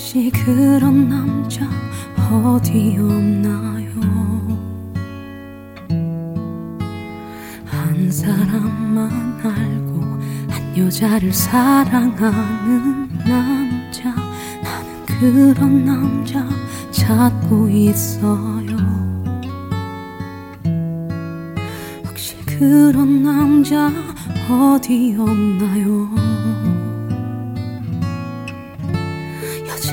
혹시 그런 남자 어디 없나요? 한 사람만 알고 한 여자를 사랑하는 남자 나는 그런 남자 찾고 있어요 혹시 그런 남자 어디 없나요?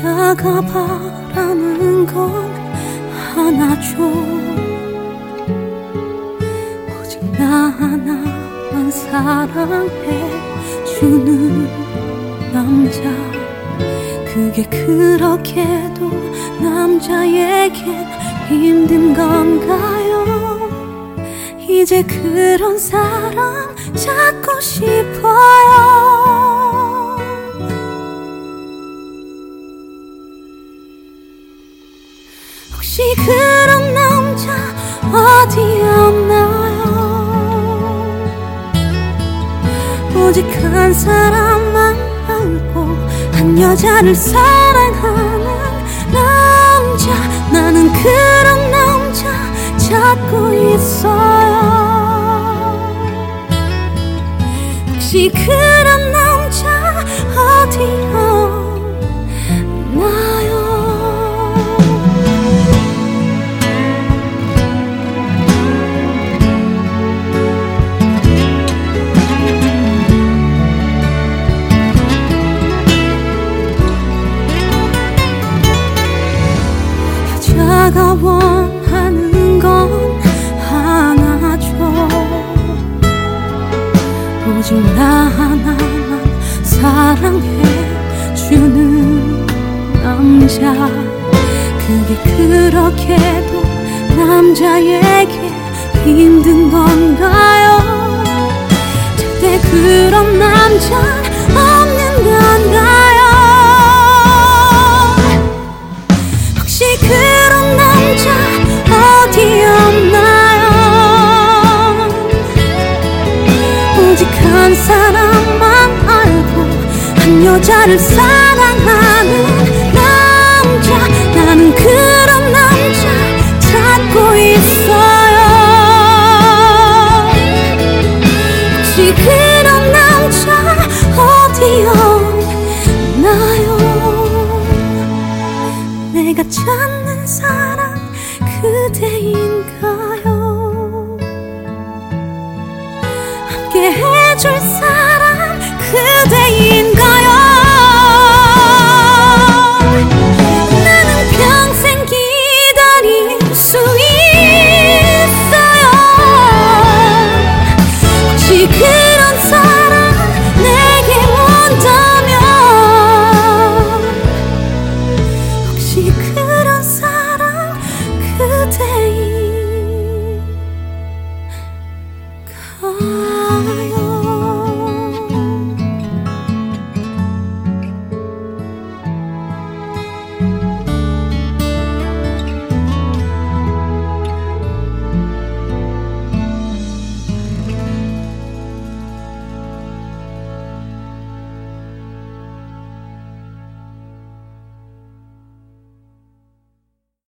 자가 바라는 건 하나죠. 오직 나 하나만 사랑해 주는 남자. 그게 그렇게도 남자에겐 힘든 건가요? 이제 그런 사람 찾고 싶어요 혹시 그런 남자 어디 없나요? 오직 한 사람만 알고 한 여자를 사랑하는 남자. 나는 그런 남자 찾고 있어요. 혹시 그런 남자 어디 없나요 원하는 건 하나죠. 오직 나 하나만 사랑해 주는 남자. 그게 그렇게도 남자에게 힘든 건가요? 절대 그런 남자 없는 건가요? 혹시 그 나를 사랑하는 남자. 나는 그런 남자 찾고 있어요. 혹시 그런 남자 어디였나요. 내가 찾는 사랑 그대인가요?